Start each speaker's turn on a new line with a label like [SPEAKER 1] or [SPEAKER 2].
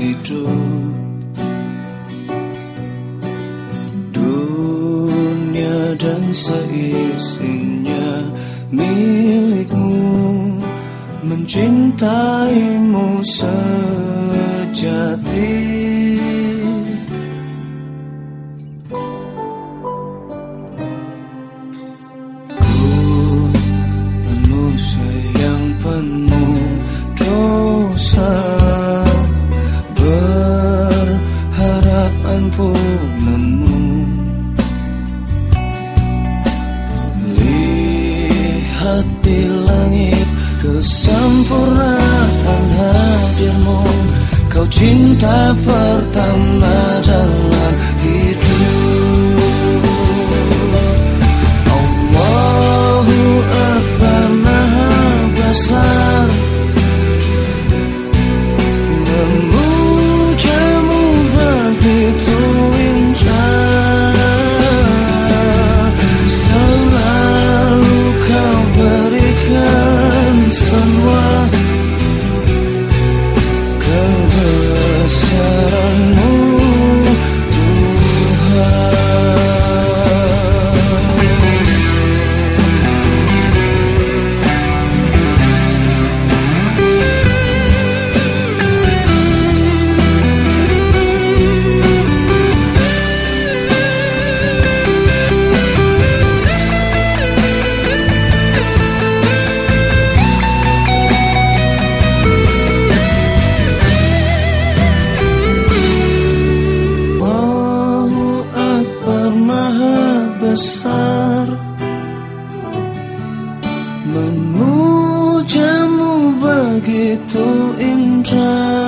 [SPEAKER 1] hidup. Dunia dan seisinya milikmu Mencintaimu sejati di langit Kesempurnaan hadirmu. Kau cinta pertama dalam hidup begitu indah